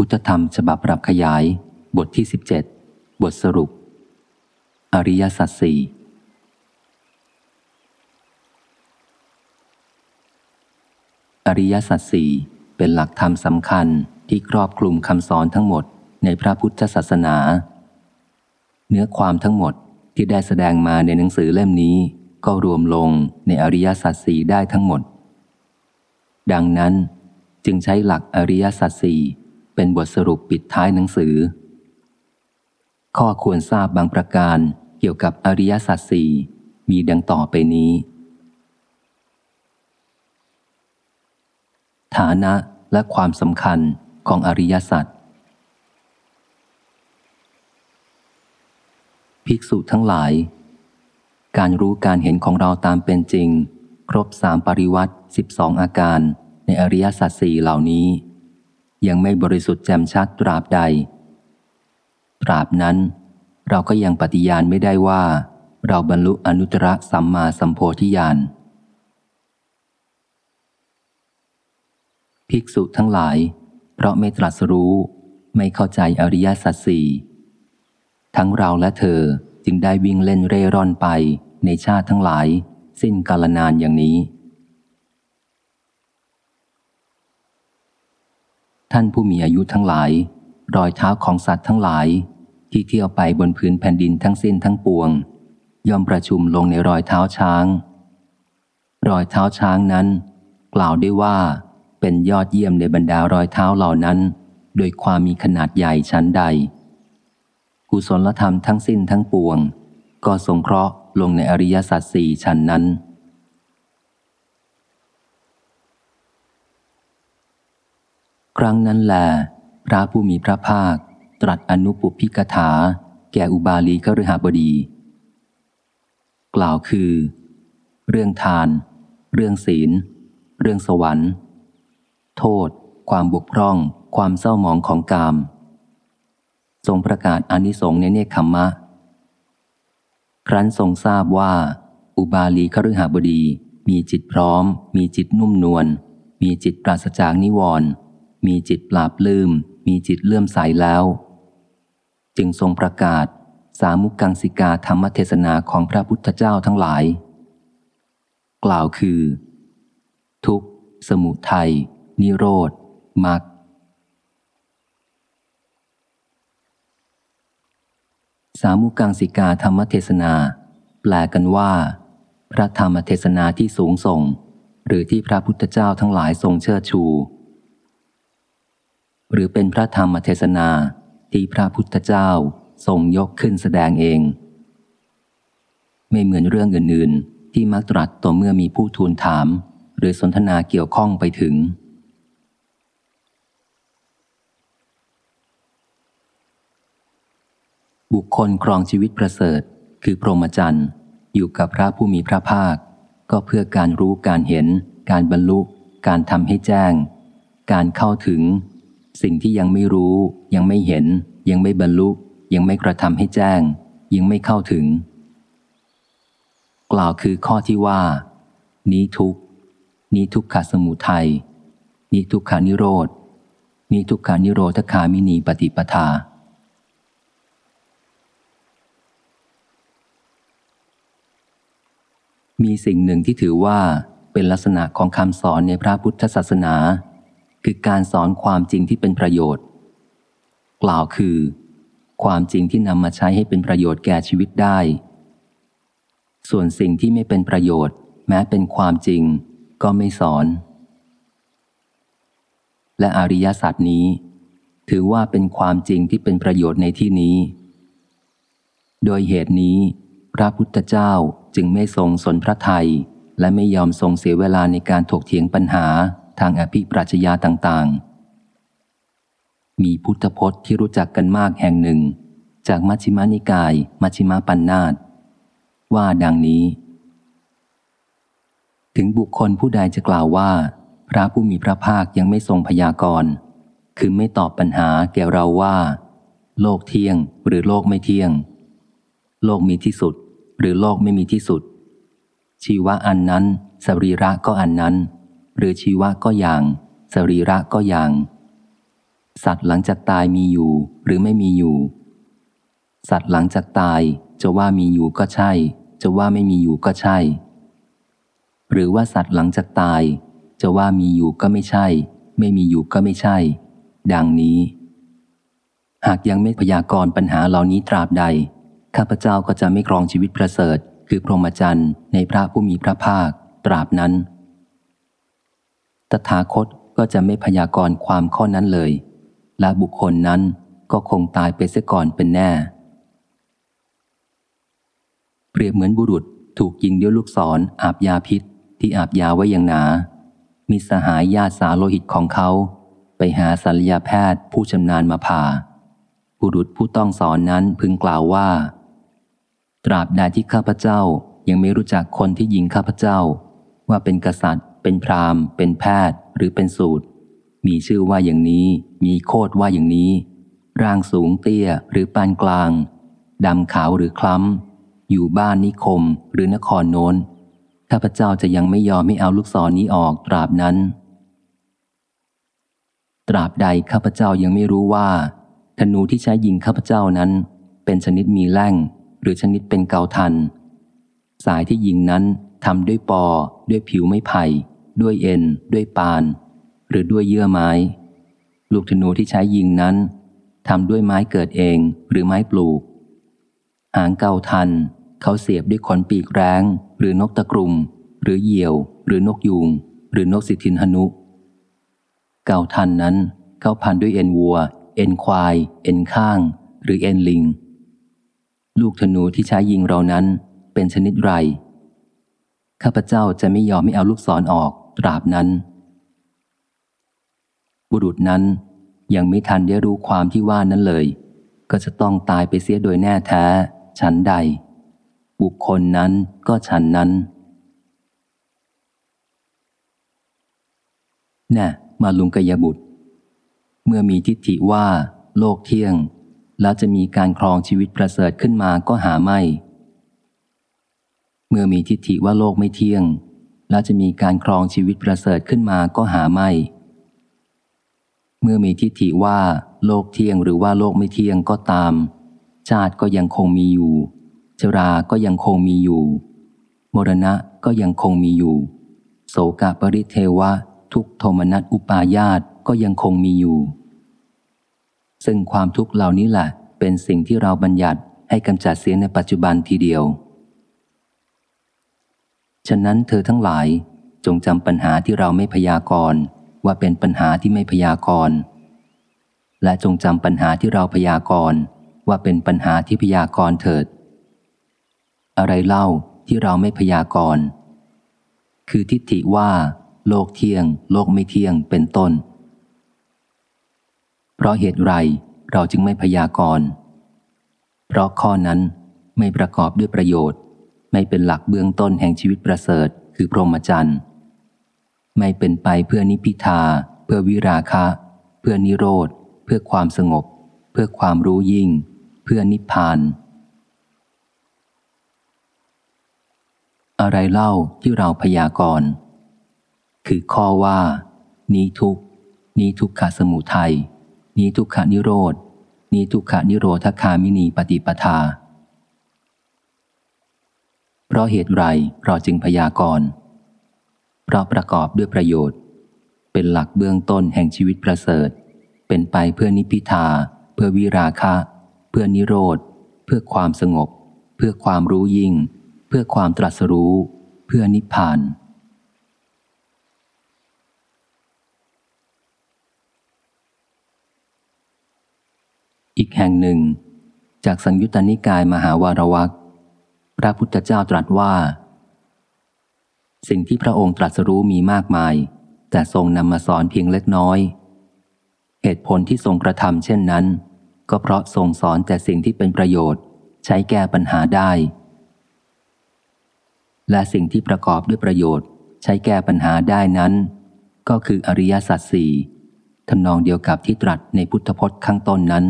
พุทธธรรมฉบับปรับขยาย บทที่ 17 บทสรุป อริยสัจสี่อริยสัจสี่เป็นหลักธรรมสำคัญที่ครอบคลุมคำสอนทั้งหมดในพระพุทธศาสนา เนื้อความทั้งหมดที่ได้แสดงมาในหนังสือเล่มนี้ ก็รวมลงในอริยสัจสี่ได้ทั้งหมด ดังนั้นจึงใช้หลักอริยสัจสี่ เป็นบทสรุปปิดท้ายหนังสือ ข้อควรทราบบางประการเกี่ยวกับอริยสัจสี่มีดังต่อไปนี้ ฐานะและความสำคัญของอริยสัจภิกษุทั้งหลาย การรู้การเห็นของเราตามเป็นจริง ครบสามปริวัติสิบสองอาการในอริยสัจสี่เหล่านี้ ยังไม่บริสุทธิ์แจ่มชัดตราบใด ตราบนั้น เราก็ยังปฏิญาณไม่ได้ว่า เราบรรลุอนุตตรสัมมาสัมโพธิญาณภิกษุทั้งหลาย เพราะไม่ตรัสรู้ไม่เข้าใจอริยสัจสี่ทั้งเราและเธอจึงได้วิ่งเล่นเร่ร่อนไปในชาติทั้งหลาย สิ้นกาลนานอย่างนี้ ท่านผู้มีอายุทั้งหลาย รอยเท้าของสัตว์ทั้งหลาย ที่เที่ยวไปบนพื้นแผ่นดินทั้งสิ้นทั้งปวง ย่อมประชุมลงในรอยเท้าช้าง รอยเท้าช้างนั้น กล่าวได้ว่าเป็นยอดเยี่ยมในบรรดารอยเท้าเหล่านั้น โดยความมีขนาดใหญ่ชั้นใด กุศลธรรมทั้งสิ้นทั้งปวง ก็สงเคราะห์ลงในอริยสัจสี่ชั้นนั้น ครั้งนั้นแหลพระผู้มีพระภาค ตรัสอนุปุพิกถา แก่อุบาลีกฤหบดี กล่าวคือ เรื่องทาน เรื่องศีล เรื่องสวรรค์ โทษ ความบกพร่อง ความเศร้าหมองของกาม ทรงประกาศอนิสงส์ในเนคขมมะ ครั้นทรงทราบว่า อุบาลีคฤหบดีมีจิตพร้อม มีจิตนุ่มนวลมีจิตปราศจากนิวรณ์ มีจิตปราบลืม มีจิตเลื่อมใสแล้ว จึงทรงประกาศ สามุกังสิกาธรรมเทศนาของพระพุทธเจ้าทั้งหลาย กล่าวคือ ทุกสมุทัยนิโรธมรรคสามุกังสิกาธรรมเทศนา แปลกันว่า พระธรรมเทศนาที่สูงส่ง หรือที่พระพุทธเจ้าทั้งหลายทรงเชิดชู หรือเป็นพระธรรมเทศนาที่พระพุทธเจ้าทรงยกขึ้นแสดงเอง ไม่เหมือนเรื่องอื่น ๆ ที่มักตรัสต่อเมื่อมีผู้ทูลถาม หรือสนทนาเกี่ยวข้องไปถึง บุคคลครองชีวิตประเสริฐ คือพรหมจรรย์อยู่กับพระผู้มีพระภาค ก็เพื่อการรู้การเห็น การบรรลุ การทำให้แจ้ง การเข้าถึง สิ่งที่ยังไม่รู้ ยังไม่เห็น ยังไม่บรรลุ ยังไม่กระทำให้แจ้ง ยังไม่เข้าถึง กล่าวคือข้อที่ว่า นี้ทุกนี้ทุกขสมุทัยนี้ทุกขานิโรธนี้ทุกขานิโรธคามินีปฏิปทามีสิ่งหนึ่งที่ถือว่าเป็นลักษณะของคำสอนในพระพุทธศาสนา คือการสอนความจริงที่เป็นประโยชน์ กล่าวคือ ความจริงที่นำมาใช้ให้เป็นประโยชน์แก่ชีวิตได้ ส่วนสิ่งที่ไม่เป็นประโยชน์ แม้เป็นความจริง ก็ไม่สอน และอริยสัจนี้ ถือว่าเป็นความจริงที่เป็นประโยชน์ในที่นี้ โดยเหตุนี้ พระพุทธเจ้าจึงไม่ทรงสนพระไทยและไม่ยอมทรงเสียเวลาในการถกเถียงปัญหา ทางอภิปรัชญาต่างๆ มีพุทธพจน์ที่รู้จักกันมากแห่งหนึ่ง จากมัชฌิมานิกาย มัชฌิมาปัญนาตว่าดังนี้ ถึงบุคคลผู้ใดจะกล่าวว่า พระผู้มีพระภาคยังไม่ทรงพยากรณ์คือไม่ตอบปัญหาแก่เราว่า โลกเที่ยงหรือโลกไม่เที่ยง โลกมีที่สุด หรือโลกไม่มีที่สุด ชีวะอันนั้น สรีระก็อันนั้น หรือชีวะก็อย่าง สรีระก็อย่าง สัตว์หลังจากตายมีอยู่หรือไม่มีอยู่ สัตว์หลังจากตายจะว่ามีอยู่ก็ใช่ จะว่าไม่มีอยู่ก็ใช่ หรือว่าสัตว์หลังจากตาย จะว่ามีอยู่ก็ไม่ใช่ ไม่มีอยู่ก็ไม่ใช่ ดังนี้ หากยังไม่พยากรณ์ปัญหาเหล่านี้ตราบใด ข้าพเจ้าก็จะไม่ครองชีวิตประเสริฐ คือพรหมจรรย์ในพระผู้มีพระภาคตราบนั้น ตถาคตก็จะไม่พยากรณ์ความข้อนั้นเลย และบุคคลนั้นก็คงตายไปเสียก่อนเป็นแน่ เปรียบเหมือนบุรุษถูกยิงด้วยลูกศรออาบยาพิษที่อาบยาไว้อย่างหนา มีสหายญาติสาโลหิตของเขา ไปหาศัลยแพทย์ผู้ชำนาญมาผ่า บุรุษผู้ต้องสอนนั้นพึงกล่าวว่า ตราบใดที่ข้าพเจ้ายังไม่รู้จักคนที่ยิงข้าพเจ้า ว่าเป็นกษัตริย์ เป็นพราหมณ์เป็นแพทย์ หรือเป็นสูตร มีชื่อว่าอย่างนี้ มีโคดว่าอย่างนี้ ร่างสูงเตี้ยหรือปานกลางดำขาวหรือคล้ำ อยู่บ้านนิคมหรือนครโน้นข้าพเจ้าจะยังไม่ยอมไม่เอาลูกศรนนี้ออกตราบนั้น ตราบใดข้าพเจ้ายังไม่รู้ว่า ธนูที่ใช้ยิงข้าพเจ้านั้น เป็นชนิดมีแล่ง หรือชนิดเป็นเกาทัน สายที่ยิงนั้น ทำด้วยปอ ด้วยผิวไม้ไผ่ ด้วยเอ็น ด้วยปาน หรือด้วยเยื่อไม้ ลูกธนูที่ใช้ยิงนั้นทำด้วยไม้เกิดเองหรือไม้ปลูก หางเกาทัน เขาเสียบด้วยขนปีกแรงหรือนกตะกรุ่ม หรือเหยี่ยว หรือนกยูง หรือนกสิทธินหนุ เกาทันนั้น เขาพันด้วยเอ็นวัว เอ็นควาย เอ็นข้าง หรือเอ็นลิง ลูกธนูที่ใช้ยิงเรานั้นเป็นชนิดไร ข้าพเจ้าจะไม่ยอมไม่เอาลูกศรอออกตราบนั้น บุรุษนั้นยังไม่ทันได้รู้ความที่ว่านั้นเลย ก็จะต้องตายไปเสียโดยแน่แท้ ฉันใด บุคคลนั้นก็ฉันนั้นน่มาลุงกยบุตร เมื่อมีทิฏฐิว่า โลกเที่ยง แล้วจะมีการครองชีวิตประเสริฐขึ้นมาก็หาไม่ เมื่อมีทิฏฐิว่าโลกไม่เที่ยง แล้วจะมีการครองชีวิตประเสริฐขึ้นมาก็หาไม่ เมื่อมีทิฏฐิว่าโลกเที่ยงหรือว่าโลกไม่เที่ยงก็ตาม ชาติก็ยังคงมีอยู่ ชราก็ยังคงมีอยู่ มรณะก็ยังคงมีอยู่ โสกปริเทวะ ทุกโทมนัสอุปายาตก็ยังคงมีอยู่ ซึ่งความทุกข์เหล่านี้แหละเป็นสิ่งที่เราบัญญัติให้กำจัดเสียในปัจจุบันทีเดียว ฉะนั้นเธอทั้งหลายจงจำปัญหาที่เราไม่พยากรณ์ว่าเป็นปัญหาที่ไม่พยากรณ์และจงจำปัญหาที่เราพยากรณ์ว่าเป็นปัญหาที่พยากรณ์เถิด อะไรเล่าที่เราไม่พยากรณ์คือทิฏฐิว่า โลกเที่ยง โลกไม่เที่ยงเป็นต้น เพราะเหตุไรเราจึงไม่พยากรณ์เพราะข้อนั้นไม่ประกอบด้วยประโยชน์ ไม่เป็นหลักเบื้องต้นแห่งชีวิตประเสริฐ คือพรหมจรรย์ ไม่เป็นไปเพื่อนิพิทา เพื่อวิราคะ เพื่อนิโรธ เพื่อความสงบ เพื่อความรู้ยิ่ง เพื่อนิพพาน อะไรเล่าที่เราพยากรณ์คือข้อว่า นี้ทุกนี้ทุกขสมุทัยนี้ทุกขานิโรธนี้ทุกขานิโรธคามินีปฏิปทา เพราะเหตุไรเราจึงพยากรณ์เพราะประกอบด้วยประโยชน์ เป็นหลักเบื้องต้นแห่งชีวิตประเสริฐ เป็นไปเพื่อนิพิทา เพื่อวิราคะ เพื่อนิโรธ เพื่อความสงบ เพื่อความรู้ยิ่ง เพื่อความตรัสรู้ เพื่อนิพพานอีกแห่งหนึ่ง จากสังยุตตนิกายมหาวารวัก พระพุทธเจ้าตรัสว่า สิ่งที่พระองค์ตรัสรู้มีมากมาย แต่ทรงนำมาสอนเพียงเล็กน้อย เหตุผลที่ทรงกระทำเช่นนั้น ก็เพราะทรงสอนแต่สิ่งที่เป็นประโยชน์ ใช้แก้ปัญหาได้ และสิ่งที่ประกอบด้วยประโยชน์ ใช้แก้ปัญหาได้นั้น ก็คืออริยสัจสี่ทำนองเดียวกับที่ตรัสในพุทธพจน์ข้างต้นนั้น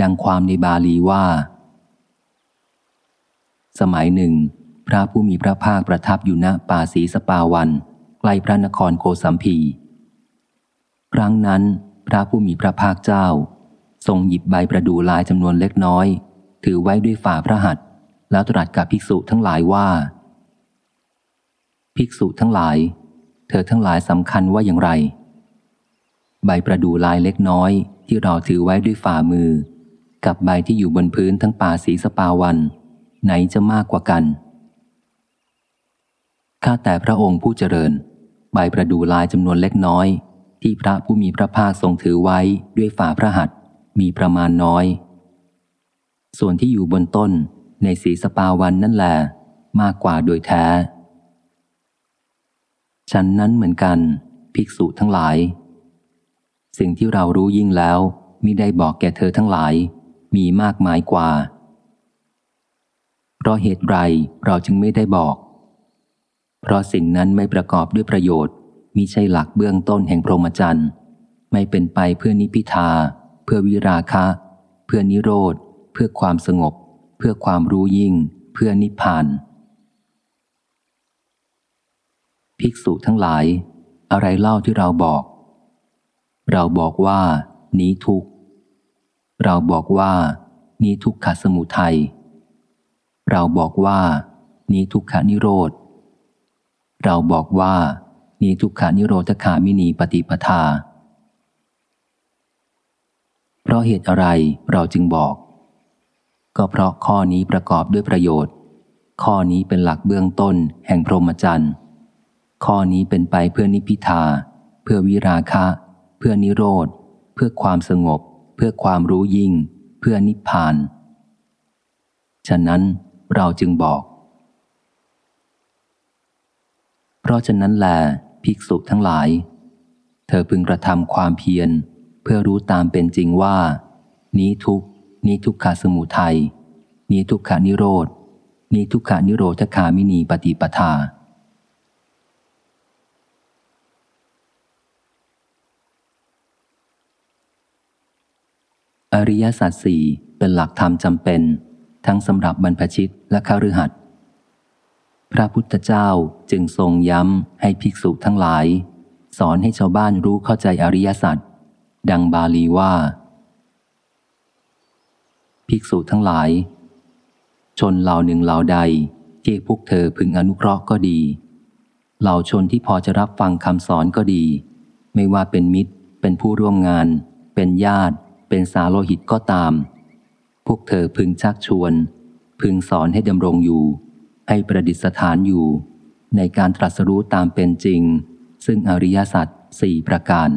ดังความในบาลีว่า สมัยหนึ่ง พระผู้มีพระภาคประทับอยู่ณป่าสีสปาวัน ใกล้พระนครโกสัมพี ครั้งนั้น พระผู้มีพระภาคเจ้า ทรงหยิบใบประดูลายจำนวนเล็กน้อย ถือไว้ด้วยฝ่าพระหัตถ์แล้วตรัสกับภิกษุทั้งหลายว่า ภิกษุทั้งหลาย เธอทั้งหลายสำคัญว่าอย่างไร ใบประดูลายเล็กน้อยที่เราถือไว้ด้วยฝ่ามือ กับใบที่อยู่บนพื้นทั้งป่าสีสปาวัน ไหนจะมากกว่ากัน ข้าแต่พระองค์ผู้เจริญ ใบประดูลายจำนวนเล็กน้อย ที่พระผู้มีพระภาคทรงถือไว้ด้วยฝ่าพระหัตถ์มีประมาณน้อย ส่วนที่อยู่บนต้นในสีสปาวันนั่นแหละมากกว่าโดยแท้ ฉันนั้นเหมือนกัน ภิกษุทั้งหลาย สิ่งที่เรารู้ยิ่งแล้วมิได้บอกแก่เธอทั้งหลาย มีมากมายกว่า เพราะเหตุไรเราจึงไม่ได้บอก เพราะสิ่งนั้นไม่ประกอบด้วยประโยชน์มิใช่หลักเบื้องต้นแห่งพรหมจรรย์ไม่เป็นไปเพื่อนิพิทา เพื่อวิราคะ เพื่อนิโรธ เพื่อความสงบ เพื่อความรู้ยิ่ง เพื่อนิพพาน ภิกษุทั้งหลาย อะไรเล่าที่เราบอก เราบอกว่า นี้ทุกเราบอกว่า นี้ทุกขสมุทัย เราบอกว่า นี้ทุกขานิโรธ เราบอกว่า นี้ทุกขานิโรธคามินีปฏิปทา เพราะเหตุอะไรเราจึงบอก ก็เพราะข้อนี้ประกอบด้วยประโยชน์ ข้อนี้เป็นหลักเบื้องต้นแห่งพรหมจรรย์ข้อนี้เป็นไปเพื่อนิพิทา เพื่อวิราคะ เพื่อนิโรธ เพื่อความสงบ เพื่อความรู้ยิ่ง เพื่อนิพพาน ฉะนั้น เราจึงบอก เพราะฉะนั้นแลภิกษุทั้งหลาย เธอพึงกระทำความเพียร เพื่อรู้ตามเป็นจริงว่า นี้ทุกนี้ทุกขาสมุทัยนี้ทุกขานิโรธนี้ทุกขานิโรธคามินีปฏิปทาอริยสัจสี่เป็นหลักธรรมจำเป็น ทั้งสำหรับบรรพชิตและข้ารือหัดพระพุทธเจ้าจึงทรงย้ำให้ภิกษุทั้งหลาย สอนให้ชาวบ้านรู้เข้าใจอริยสัจดังบาลีว่า ภิกษุทั้งหลาย ชนเหล่าหนึ่งเหล่าใด ที่พวกเธอพึงอนุเคราะห์ก็ดี เหล่าชนที่พอจะรับฟังคำสอนก็ดี ไม่ว่าเป็นมิตร เป็นผู้ร่วมงาน เป็นญาติ เป็นสาโลหิตก็ตาม วกเธอพึงชักชวน พึงสอนให้ดำรงอยู่ ให้ประดิษฐานอยู่ ในการตรัสรู้ตามเป็นจริง ซึ่งอริยสัจสี่ประการ